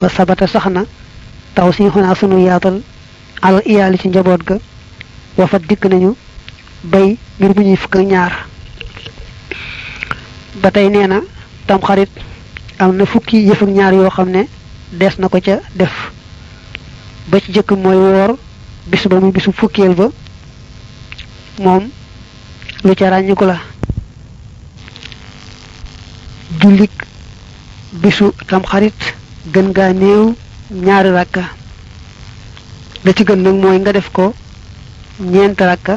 ba sabata sax na taw si xonaa sunu yaatal alal iyaali ci njaboot ga wafa dikk nañu bay ngir bu ñuy fukk ak ñaar ba tey nee na tam xarit am na fukki yëf ak ñaar yoo xam ne des na ko ca def ba ci jëkk mooy woor bis ba muy bisu fukkeel ba moom lu ca ràññiku la jullik bisu tamxarit gën ngaa néew ñaari rakka la ci gën nag mooy nga def ko ñeent rakka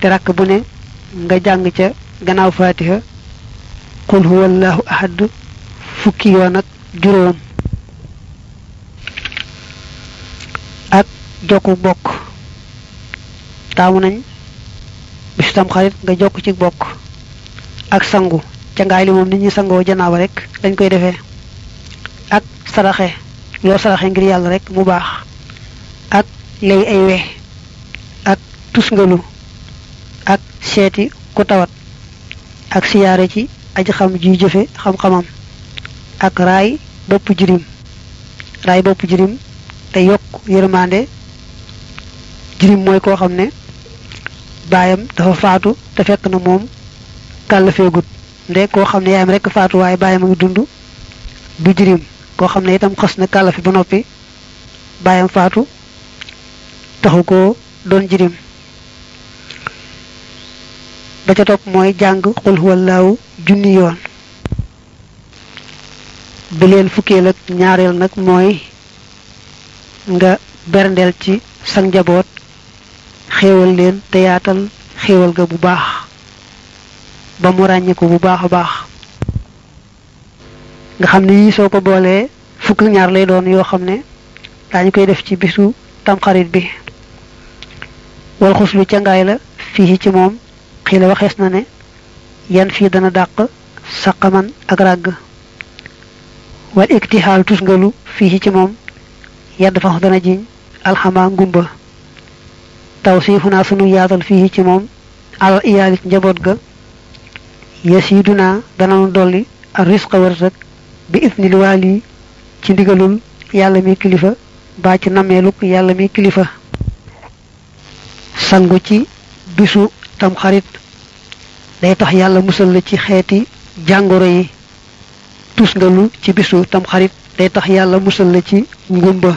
te rakk bu ne nga jàng ca gannaaw faatiha qul huwa allahu ahad fukki yoon ak juróom ak jokku bokk taamu nañ bisu tamxarit nga jokk ci bokk ak sangu cangaay li moom nit ñi sangoo janaaba rek lañ koy defee ak saraxe loo saraxe ngir yàlla rek mu baax ak lay ay we ak tusngalu ak seeti ku tawat ak siyaare ci aji xam ji jëfe xam-xamam ak raay bopp jirim raay bopp jirim te yokk yërmande jirim mooy koo xam ne baayam dafa faatu te fekk na moom kàllafeegut nde koo xam ne yaayam rekk faatu waaye bàyyam a ngi dund du jirim koo xam ne itam xas na kàllafe ba noppi bàyyam faatu taxu ko doon jirim ba ca topp mooy jàng xul huwallaahu junni yoon bi leen fukkeel ak ñaareel nag mooy nga berndeel ci sa njaboot xéewal leen te yaatal xéewal ga bu baax ba mu ràññiku bu baax a baax nga xam ne yii soo ko boolee fukk ak ñaar lay doon yoo xam ne daañu koy def ci bisu tamxarit bi wal xuslu ca ngaay la fii ci moom xii la waxees na ne yan fii dana dàq saqaman ak ràgg wal iktixaal tusngalu fii ci moom yadd fax dana jiñ alxamaa ngumba taw siifu naa sunu yaatal fii ci moom alal iyaalit njaboot ga yasiidu naa dananu dolli ak risqa wërsëg bi isnil waali ci ndigalul yàlla mi kilifa baa ci nameeluk yàlla mi kilifa sangu ci bisu tam xarit day tax yàlla musal la ci xeeti jàngoro yi tusngalu ci bisu tam xarit day tax yàlla musal la ci ngumba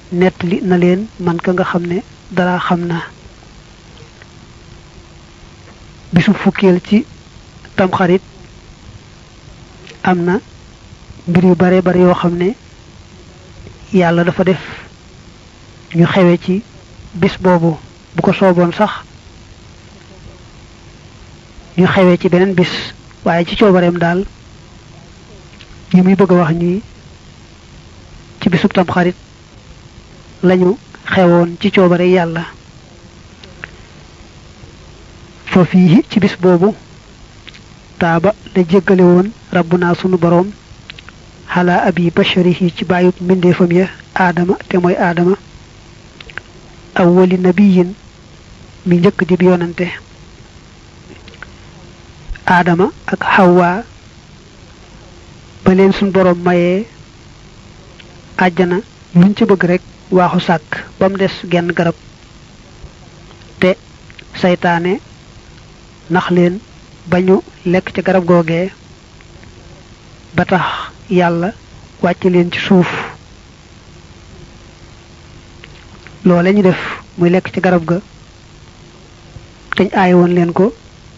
nettali na leen man ka nga xam ne dara xam na bisu fukkeel ci tamxarit am na mbir yu bare bare yoo xam ne yàlla dafa def ñu xewe ci bis boobu bu ko sooboon sax ñu xewee ci beneen bis waaye ci coobareem daal yi muy bëgg a wax ñuy ci bisub tam xarit lañu xewoon ci coobare yàlla fa fii ci bis boobu taaba la jéggale woon rabbunaa sunu boroom xalaa abi basharihi ci bàyyub mbindeefam ya aadama te mooy aadama awwali nabiyin mi njëkk di bi yonante aadama ak xawwaa ba leen suñ boroom mayee àjjana luñ ci bëgg rekk waaxu sàkk ba mu des genn garab te saytaane nax leen ba ñu lekk ca garab googee ba tax yàlla wàcc leen ci suuf loole ñu def muy lekk ci garab ga te ñu aaye woon leen ko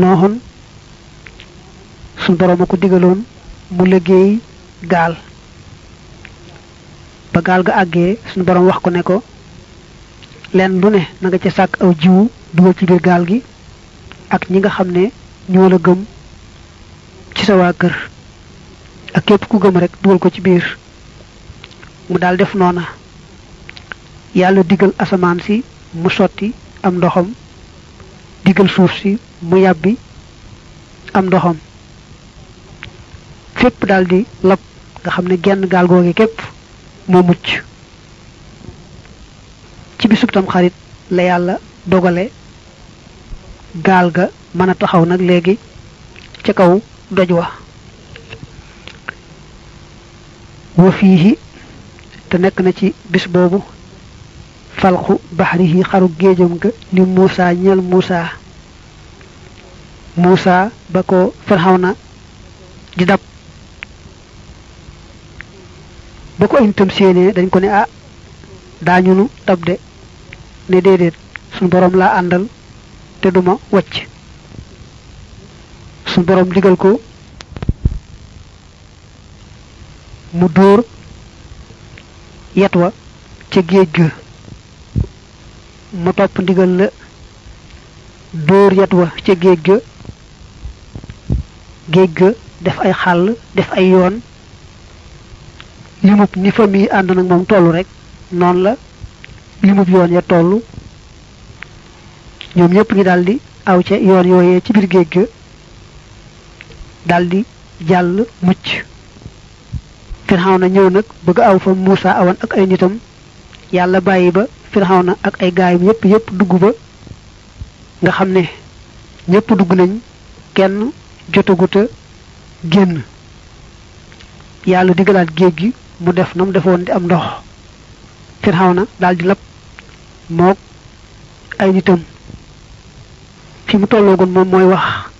nooxun suñ boroom a ko digaloon mu liggéey gaal ba gaal ga àggee suñ boroom wax ko ne ko leen lu ne na nga ca sàkk aw jiwu dugal ci biir gaal gi ak ñi nga xam ne ñoo la gëm ci sa waa kër ak képp ku gëm rek dugal ko ci biir mu daal def noona yàlla digal asamaan si mu sotti am ndoxam digal suuf si mu yàbbi am ndoxam fépp daal di lab nga xam ne genn gaal googe képp moo mucc ci bisub tam xarit la yàlla dogale gaal ga mën a taxaw nag léegi ca kaw doj wa wa fiihi te nekk na ci bis boobu falxu baxrihi xaru géejam ga li Muusa ñeel Muusa Muusa ba ko Firawna di dab ba ko itam séenée dañ ko ne ah daañu nu dab de ne déedéet suñ boroom laa àndal te duma wacc suñ boroom digal ko mu dóor yet wa ca géej ga mu topp ndigal la dóor yet wa ca géej ga géej ga def ay xàll def ay yoon limub ni famille ànd nag moom toll rek noonu la limub yoon ya toll ñoom ñëpp ñu daldi aw ca yoon yooyee ci biir géej ga daldi jàll mucc Firawna ñëw nag bëgg aw fa Muusa awan ak ay nitam yàlla bàyyi ba Firawna ak ay gaayam yépp yépp dugg ba nga xam ne ñépp dugg nañ kenn jotaguta génn yàlla digalaat géej gi mu def na mu defoon di am ndox Firawna daldi lab mook ay nitam fi mu tolloogoon moom mooy wax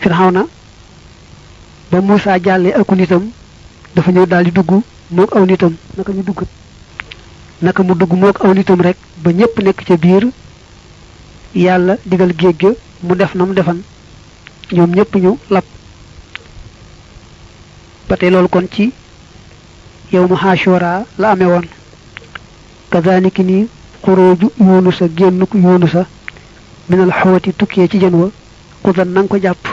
Firawna ba Muusaa jàllee aku nitam dafa ñëw daal di dugg mook aw nitam naka ñu dugg naka mu dugg mook aw nitam rek ba ñépp nekk ca biir yàlla digal géej ga mu def na mu defan ñoom ñépp ñu lab ba tey loolu kon ci yow mu Ashura la amee woon kazaniki ni xuróoju yuunusa génnuk yuunusa minal xawati tukkee ci jën wa xudan nanga ko jàpp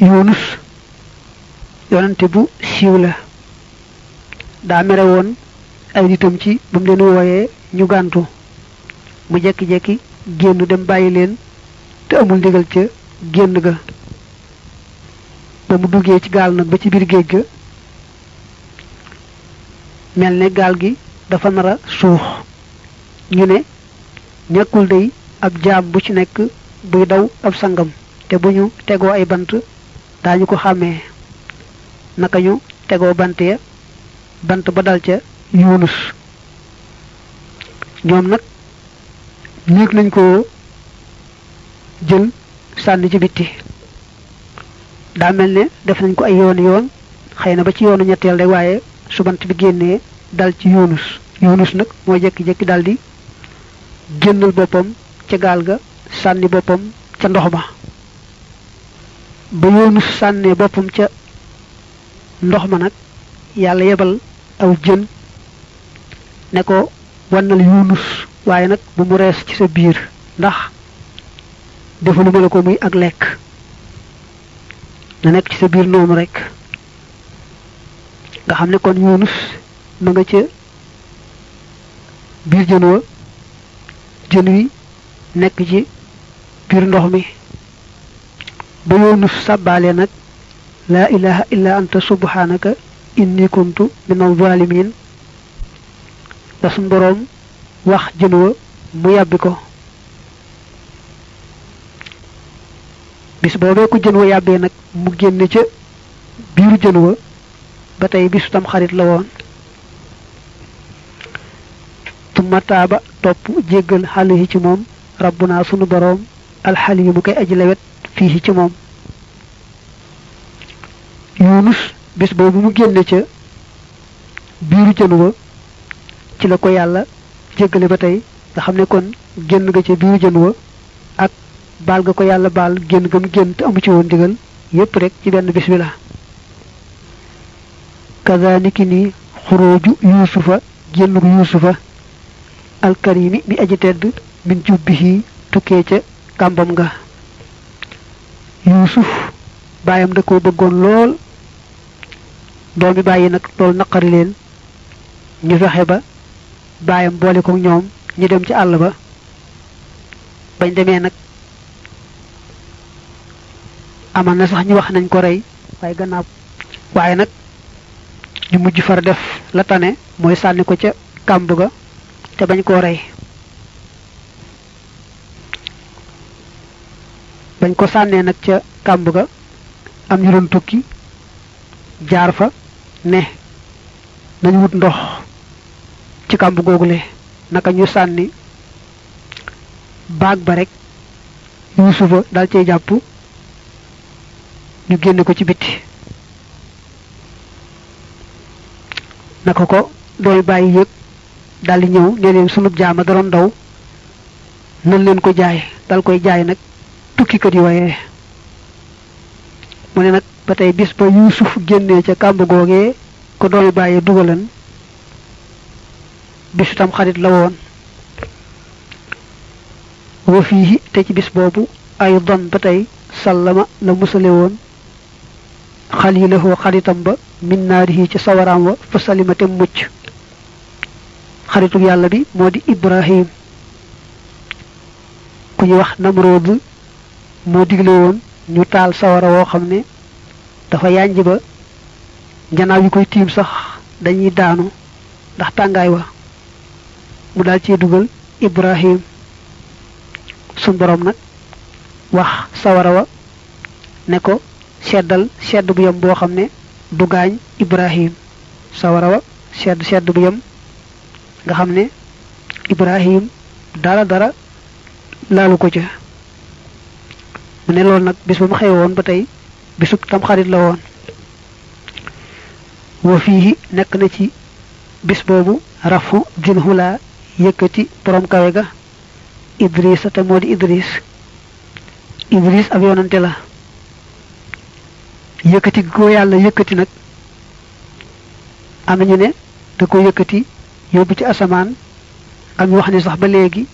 yuunus yonante bu siiw la daa mere woon ay nitam ci ba mu leen wooyee ñu gàntu mu jekki-jekki génn dem bàyyi leen te amul ndigal ca génn ga ba mu duggee ci gaal nag ba ci biir géej ga mel ne gaal gi dafa nar a suux ñu ne ñàkkul day ab jaam bu ci nekk buy daw ab sangam te bu ñu tegoo ay bant daañu ko xàmmee naka ñu tegoo bant ya bant ba dal ca Yunus ñoom nag néeg nañ ko jël sànni ci bitti daa mel ne def nañ ko ay yoon yoon xëy na ba ci yoonu ñetteel rek waaye su bant bi génnee dal ci yunus yunus nag moo jekki-jekki dal di génnal boppam ca gaal ga sànni boppam ca ndox ma ba yunus sànnee boppam ca ndox ma nag yàlla yebal aw jën ne ko wannal yunus waaye nag bu mu rees ci sa biir ndax defalu ma la ko muy ak lekk na nekk ci sa biir noonu rek nga xam ne kon Yunus ma nga ca biir jën wa jën wi nekk ci biir ndox mi ba Yunus sàbbaale nag laa ilaha illa anta subhanaka inni kuntu min alzalimin da suñ boroom wax jën wa mu yàbbi ko bis boobee ko jën wa yàbbee nag mu génne ca biiru jën wa ba tey bisu tam xarit la woon tumma taaba topp jéggal xàll yi ci moom rabbunaa sunu boroom alxal yi mu koy aji lawet fii ci moom yunus bis boobu mu génne ca biiru jën wa ci la ko yàlla jéggale ba tey nga xam ne kon génn nga ca biiru jën wa ak baal nga ko yàlla baal génn gëm génn te amu ci woon ndigal yépp rek ci benn bis bi la kazaniki ni xuróoju yuusufa génn gu yuusufa alkarimi bi aji tedd min jubbihi tukkee ca kàmbam nga yuusuf baayam da koo bëggoon lool doomi bàyyi nag loolu naqari leen ñu fexe ba baayam boole ko ñoom ñu dem ci àll ba bañ demee nag amal na sax ñu wax nañ ko rey waaye gannaaw waaye nag ñu mujj far def la tane mooy sànni ko ca kàmb ga te bañ koo rey bañ ko sànnee nag ca kàmb ga am ñu doon tukki jaar fa ne nañu wut ndox ci kàmb googule naka ñu sànni baag ba rek yuusufa dal cee jàpp ñu génne ko ci bitti naka ko dooy bàyyi yëg daldi ñëw ne leen sunu jaama da doon daw nan leen ko jaay dal koy jaay nag tukkikat yooyee mu ne nag ba tey bis ba yuusuf génnee ca kàmb googee ko doomi bàyyi dugalan bisu tam xarit la woon wa fii te ci bis boobu ay don ba tey sallama la musale woon xalilahu xaritam ba min naarihi ci sawaraam wa fa salima te mucc xaritu yàlla bi moo di ibrahim ku ñu wax namrood moo digle woon ñu taal sawara woo xam ne dafa yànj ba njanaaw yi koy tiim sax dañuy daanu ndax tàngaay wa mu daal cee dugal ibrahim sun borom nag wax sawara wa ne ko seddal sedd bu yem boo xam ne du gaañ ibrahim sawara wa sedd sedd bu yem nga xam ne ibrahim dara dara laalu ko ca mu ne loolu nag bis ba mu xew woon ba tey bisub tamxarit la woon wa fii nekk na ci bis boobu rafu jin xulaa yëkkati borom kawe ga idris te moo di idris idris ab yonante la yëkkati goo yàlla yëkkati nag am nañu ne da ko yëkkati yóbbu ci asamaan am ñu wax ne sax ba léegi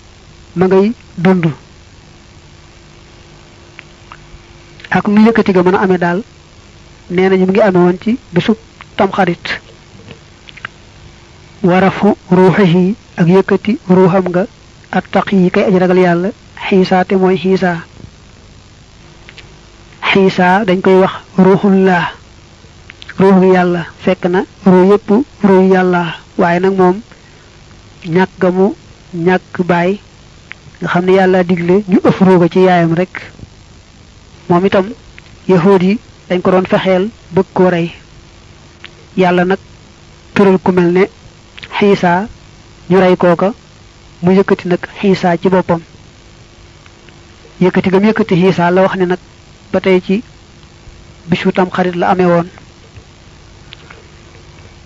ma ngay dund ak nu yëkkati ga mën a amee daal nee nañu mu ngi amee woon ci bisub tamxarit warafu ruuxihi ak yëkkati ruuxam nga at taq yi kay aji ragal yàlla xiisaa te mooy xiisaa xiisaa dañ koy wax ruuxullaa ruuxu yàlla fekk na ruu yëpp ruu yàlla waaye nag moom ñàkk ga mu ñàkk baay nga xam ne yàlla digle ñu ëf ruuga ci yaayam rek moom itam yahood yi dañ ko doon fexeel bëgg koo rey yàlla nag tëral ku mel ne xiisaa ñu rey kooka mu yëkkati nag xiisaa ci boppam yëkkati gam yëkkati xiisaa la wax ne nag ba tey ci bisu tam xarit la amee woon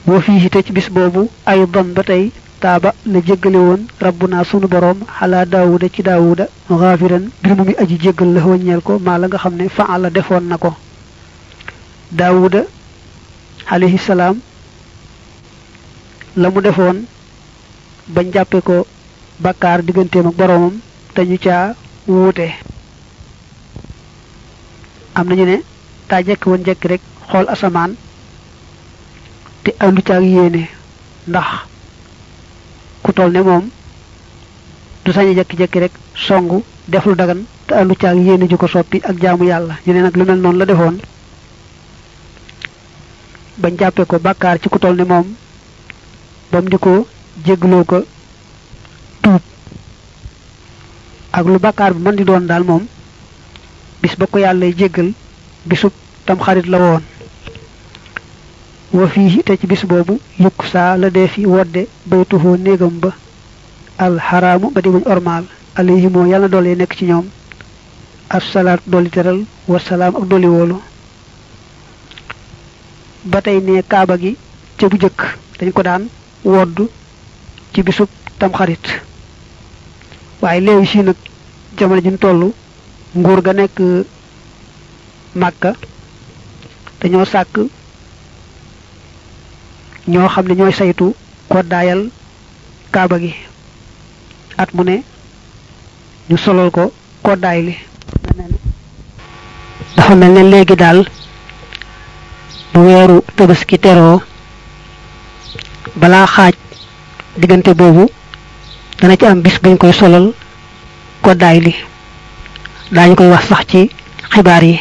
boo fii te ci bis boobu ay don ba tey taaba la jéggale woon rabbuna sunu boroom xalaa daawuda ci daawuda xaafiran bir mu mi aji jéggal la wàññeel ko maa la nga xam ne faala defoon na ko daawuda alayhi salaam la mu defoon bañ jàppe ko bàkkaar digganteem ak boroomam te ñu caa wuute am nañu ne daa jekki woon jekki rek xool asamaan te àndu caag yéene ndax ku toll ne moom du sañ a jekki-jekki rek songu def lu dagan te àndu caag yéene ju ko soppi ak jaamu yàlla ñu ne nag lu mel noonu la defoon bañ jàppee ko bàkkaar ci ku toll ne moom bam di ko jégloo ko tuub ak lu bàkkaar bi mën di doon daal moom bis ba ko yàllay jéggal bisub tam xarit la woon wa fii te ci bis boobu yukk saa la dee fi wodde baytuhoo néegam ba alxaraamu ba di buñ ormaal alayhi moo yàlla doole nekk ci ñoom assalaat dolli teral wasalaam ak dolli woolu ba tey ne kaaba gi ca bu jëkk dañ ko daan wodd ci bisub tamxarit waaye léegi si nag jamono ji ñu toll nguur ga nekk màkka dañoo sàkk ñoo xam ne ñooy saytu koddaayal kaaba gi at mu ne ñu solal ko koddaay li dafa mel ne léegi daal bu weeru tabaski teroo balaa xaaj diggante boobu dana ci am bis buñ koy solal koddaay li daañu koy wax sax ci xibaar yi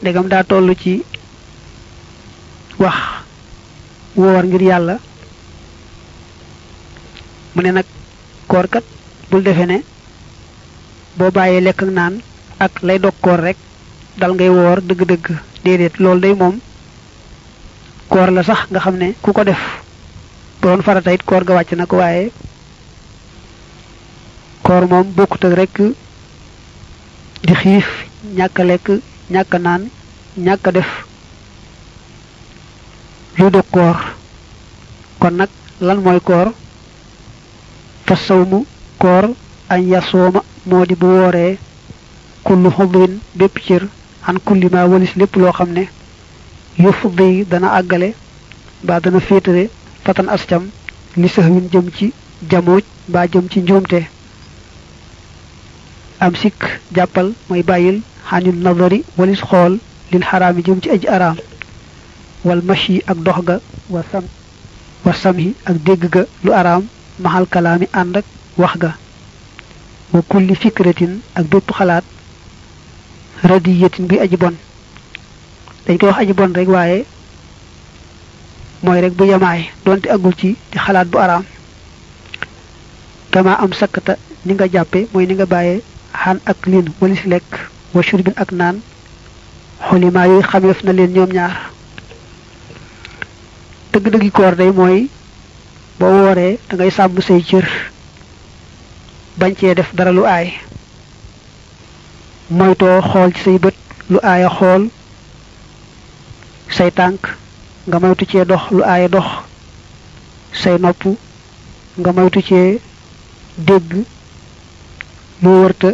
ndegam daa toll ci wax woor ngir yàlla mu ne nag koor kat bul defe ne boo bàyyee lekk ak naan ak lay dog koor rek dal ngay woor dëgg-dëgg déedéet loolu day moom koor la sax nga xam ne ku ko def bu doon farata it koor ga wàcc na ko waaye koor moom bokkut ak rek di xiif ñàkk a lekk ñàkk a naan ñàkk a def luy dog koor kon nag lan mooy koor fa sawmu koor añ yasooma moo di bu wooree kullu xudwin bépp cër an kulli ma walis lépp loo xam ne yu fuddi yi dana àggale mbaa dana féetale fatan ascam li sëxwin jëm ci jamooj mbaa jëm ci njuumte am sikk jàppal mooy bàyyil xañul nadari walis xool lil xaraam yi jëm ci aji araam wal mashi ak dox ga wa sam wa samhi ak dégg ga lu araam maxal kalaami ànd ak wax ga wa kulli fikratin ak bépp xalaat radiyatin bi aji bon dañ koy wax aji bon rek waaye mooy rek bu yemaay donte agul ci di xalaat bu araam kama am sakkata ni nga jàppe mooy ni nga bàyyee xan ak lin walis lekk wa shurbin ak naan xolimaa yooyu xameef na leen ñoom ñaar dëgg-dëggi koor day mooy boo wooree da ngay sàmm say cër bañ cee def dara lu aay moytoo xool ci say bët lu aaya xool say tànk nga moytu cee dox lu aaya dox say nopp nga moytu cee dégg loo wërta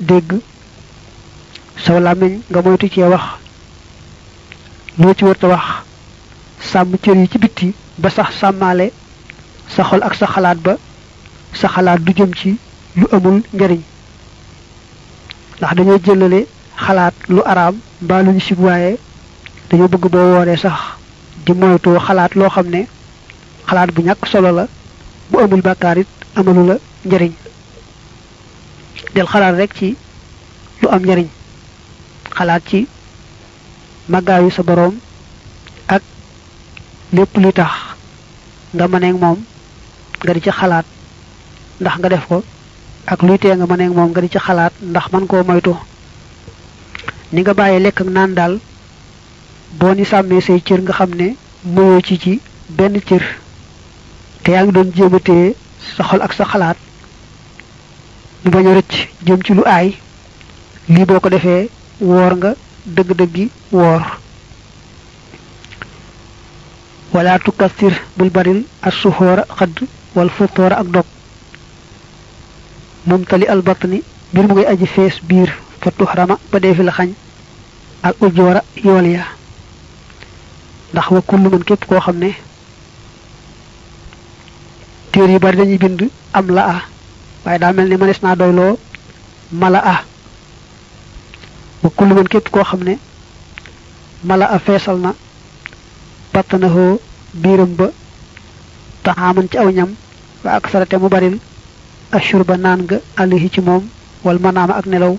dégg saw làmmiñ nga moytu cee wax loo ci wërta wax sàmm cër yi ci bitti ba sax sàmmaale sa xol ak sa xalaat ba sa xalaat du jëm ci lu amul njariñ ndax dañoo jëlale xalaat lu araam mbaa lu ñu sib waaye dañoo bëgg boo wooree sax di moytu xalaat loo xam ne xalaat bu ñàkk solo la bu amul bàkkaar it amalu la njariñ del xalaat rek ci lu am njariñ xalaat ci màggaayu sa boroom ak lépp li tax nga mëneeg moom nga di ci xalaat ndax nga def ko ak luy tee nga mëneeg moom nga di ci xalaat ndax man koo moytu ni nga bàyyi lekk ak naan daal boo ni sàmmee say cër nga xam ne moyoo ci ci benn cër te yaa ngi doon jéem a téye sa xol ak sa xalaat mu bañ a rëcc jëm ci lu aay lii boo ko defee woor nga dëgg-dëggi woor wala tukathir bul baril as suxoora xadd wal futoora ak dog mumtali al batni mbir mu ngay aji fees biir fa tuxrama ba dee fi la xañ al ujoora yool ya ndax wa kullu man képp koo xam ne téere yu bari dañuy bind am la a waaye daa mel ne mënees naa doyloo mala a wa kullu man képp koo xam ne mala a feesal na battanahoo biiram ba taxaaman ci aw ñam wa ak sarate mu baril ashur ba naan nga alihi ci moom wal manaama ak nelaw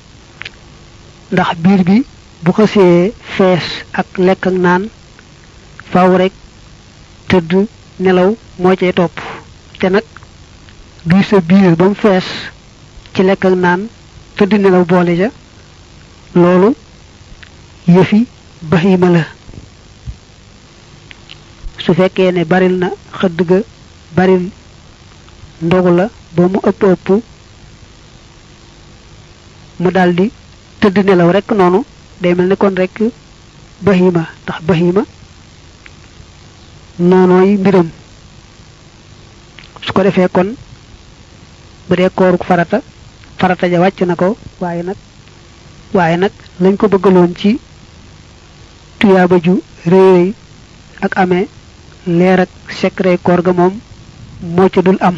ndax biir bi bu xësee fees ak lekk ak naan faaw rek tëdd nelaw moo cay topp te nag duy sa biir ba mu fees ci lekk ak naan tëdd nelaw boole ja loolu yëfi bahima la su fekkee ne baril na xëdd ga baril ndogu la ba mu ëpp ëpp mu daldi tëdd nelaw rekk noonu day mel ne kon rekk bahima ndax bahima noonooy mbiram su ko defee kon bu dee kooruk farata farata ja wàcc na ko waaye nag waaye nag lañ ko bëggaloon ci tuyaaba ju réy réy ak amee leer ak secret koor ga moom moo ca dul am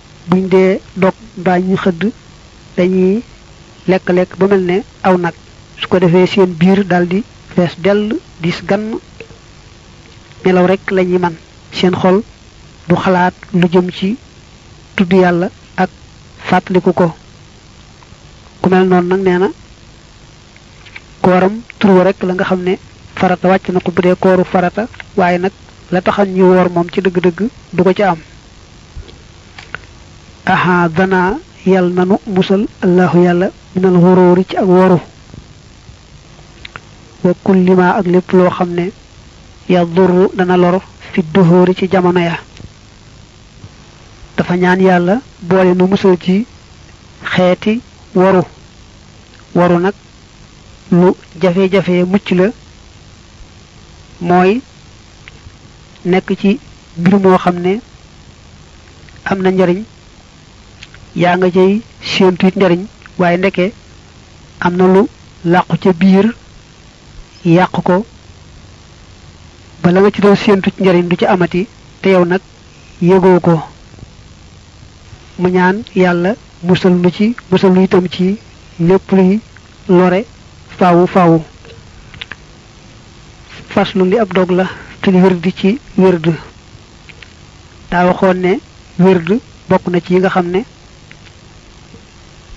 buñ dee dog mbaa ñuy xëdd dañuy lekk-lekk ba mel ne aw nag su ko defee seen biir daldi fees dell diis gann nelaw rekk lañuy man seen xol du xalaat lu jëm ci tudd yàlla ak fàttaliku ko ku mel noonu nag nee na kooram turwa rekk la nga xam ne farata wàcc na ko bu dee kooru farata waaye nag la taxan ñu woor moom ci dëgg-dëgg du ko ci am aha danaa yàlla nanu musal allahu yàlla minal xuróori ci ak waru wa kulli ma ak lépp loo xam ne ya durru dana lor fi duhóori ci jamono ya dafa ñaan yàlla boole nu musal ci xeeti waru waru nag lu jafe-jafe mucc la mooy nekk ci mbir moo xam ne am na njariñ yaa nga cay séentu it njariñ waaye ndeke am na lu làqu ca biir yàq ko ba la nga ci doon séentu ci njariñ du ci amati te yow nag yëgoo ko mu ñaan yàlla musal nu ci musal nu itam ci lépp luy lore faawu faawu faslu li ab dog la fil wérdi ci wérd daa waxoon ne wérd bokk na ci yi nga xam ne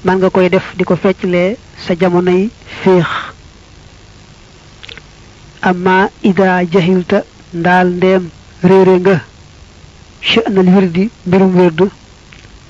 man nga koy def di ko fecclee sa jamonoy féex amma ida jahilta ndaal ndeem réere nga sha'nal wérdi mbirum wérd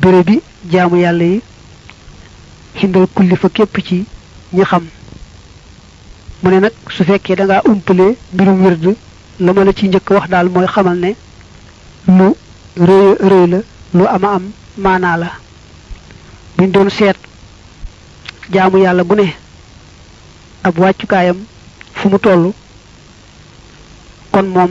béré bi jaamu yàlla yi xindal kulli fa képp ci ñi xam mu ne nag su fekkee da ngaa umpalee mbirum wird la ma la ci njëkk wax daal mooy xamal ne lu rëy rëy la lu ama am maanaa la buñ doon seet jaamu yàlla bu ne ab wàccukaayam fu mu toll kon moom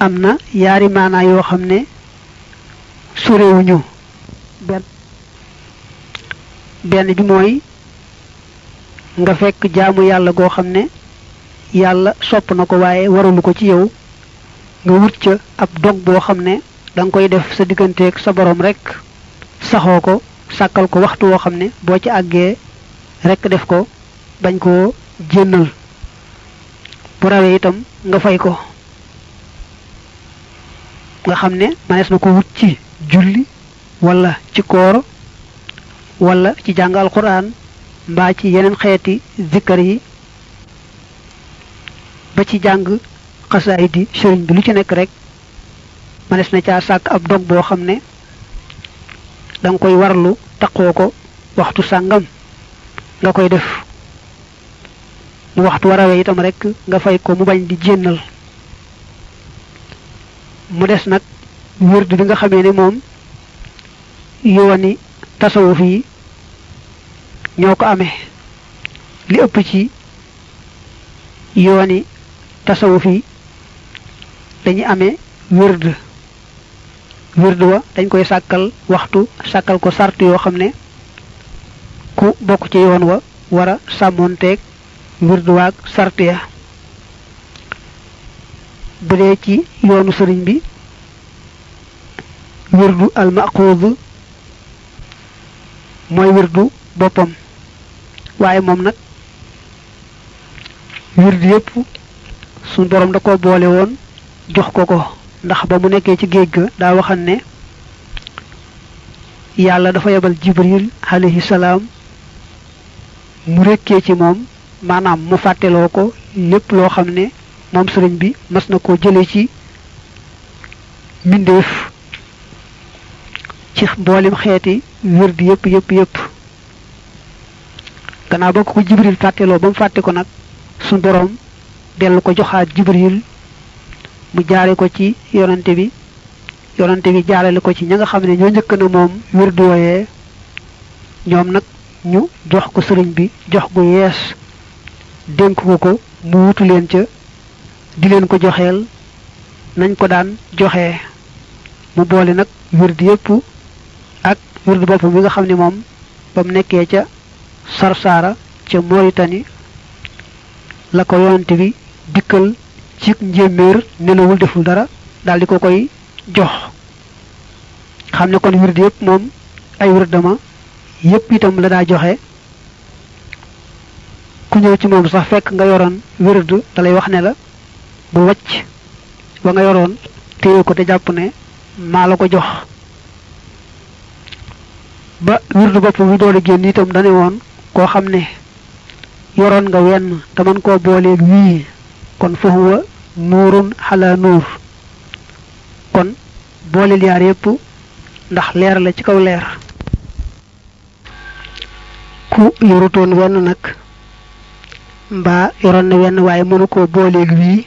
am na yaari maanaa yoo xam ne sorewuñu benn benn bi mooy nga fekk jaamu yàlla goo xam ne yàlla sopp na ko waaye waralu ko ci yow nga wut ca ab dog boo xam ne da nga koy def sa digganteeg sa borom rek saxoo ko sàkkal ko waxtu woo xam ne boo ci àggee rek def ko bañ koo jénnal bu rawee itam nga fay ko nga xam ne manees na ko wut ci julli wala ci koor wala ci jàng alquran mbaa ci yeneen xeeti zikkar yi ba ci jàng xasaay di sëriñ bi lu ci nekk rek manees na caa sàkk ab dog boo xam ne danga koy warlu taqoo ko waxtu sàngam nga koy def bu waxtu warawee itam rekk nga fay ko mu bañ di jénnal mu des nag wërd bi nga xamee ne moom yooni tasawuf yi ñoo ko amee li ëpp ci yooni tasawuf yi dañuy amee wërd wird wa dañ koy sàkkal waxtu sàkkal ko sart yoo xam ne ku bokk ci yoon wa war a sàmmoonteeg wird waag sart ya bu dee ci yoonu sëriñ bi wirdu almaquud mooy wirdu boppam waaye moom nag wird yépp suñ borom da ko boole woon jox ko ko ndax ba mu nekkee ci géej ga daa waxan ne yàlla dafa yebal jibril alayhi salaam mu rekkee ci moom maanaam mu fàtteloo ko lépp loo xam ne moom sëriñ bi mas na koo jëlee ci mbindeef ci mboolem xeeti wird yépp yépp yépp gannaaw ba ko ko jibril fàtteloo ba mu fàtte ko nag suñ boroom dellu ko joxaat jibril mu jaare ko ci yonante bi yonante bi jaarale ko ci ña nga xam ne ñoo njëkk na moom wirdu wooyee ñoom nag ñu jox ko sëriñ bi jox gu yees dénk ko ko mu wutu leen ca di leen ko joxeel nañ ko daan joxee mu boole nag wird yépp ak wird boppam bi nga xam ne moom ba mu nekkee ca sarsaara ca moritani la ko yonante bi dikkal ci njéeméer nelawul deful dara daal di ko koy jox xam ne kon wird yëpp moom ay wird dama yëpp itam la daa joxe ku ñëw ci moom sax fekk nga yoroon wird da lay wax ne la bu wacc ba nga yoroon téye ko te jàpp ne maa la ko jox ba wirdu bopp wi door a génn itam dane woon koo xam ne yoroon nga wenn te man koo booleeg wii kon fa huwa nuurun xalaa nuur kon booleel yaar yépp ndax leer la ci kaw leer ku yorutoon wenn nag mbaa yoroon na wenn waaye mënu koo booleeg wii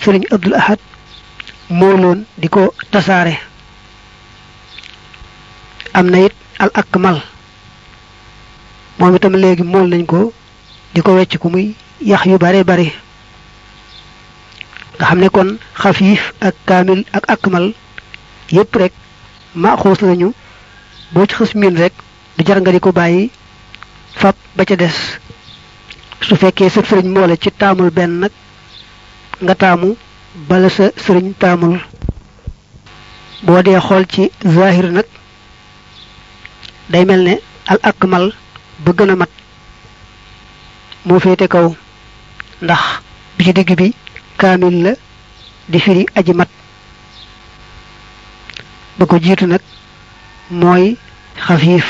sëriñ Abdul Ahad mooloon di ko tasaare am na it al akmal moom itam léegi mool nañ ko di ko wecc ku muy yax yu bare bare nga xam ne kon xafiif ak kaamil ak akmal yépp rek ma xuus lañu boo ci xës miin rek du jar nga di ko bàyyi fab ba ca des su fekkee sëb sëriñ moo la ci taamul benn nag nga taamu bala sa sëriñ taamul boo dee xool ci zahir nag day mel ne al akmal ba gën a mat moo féete kaw ndax bi ci digg bi kaamil la di firi aji mat ba ko jiitu nag mooy xafiif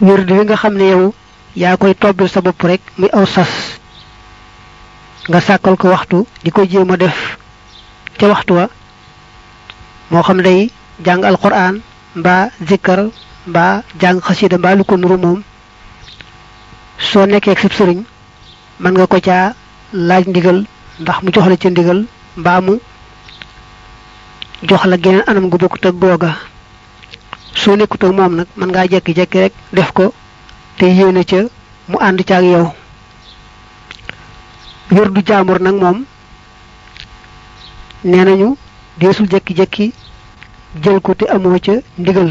wird wi nga xam ne yow yaa koy tobbil sa bopp rek muy aw sas nga sàkkal ko waxtu di ko jéem a def ca waxtu wa moo xam day jàng alquran mbaa zikkar mbaa jàng xasida mbaa lu ko nuru moom soo nekkee ak sab sëriñ mën nga ko caa laaj ndigal ndax mu jox la ca ndigal mbaa mu jox la geneen anam gu bokkut ak googa soo nekkut ak moom nag mën ngaa jekki-jekki rek def ko te yéene ca mu ànd ca ak yow wérdu jaambur nag moom nee nañu deesul jekki-jekki jël ko te amoo ca ndigal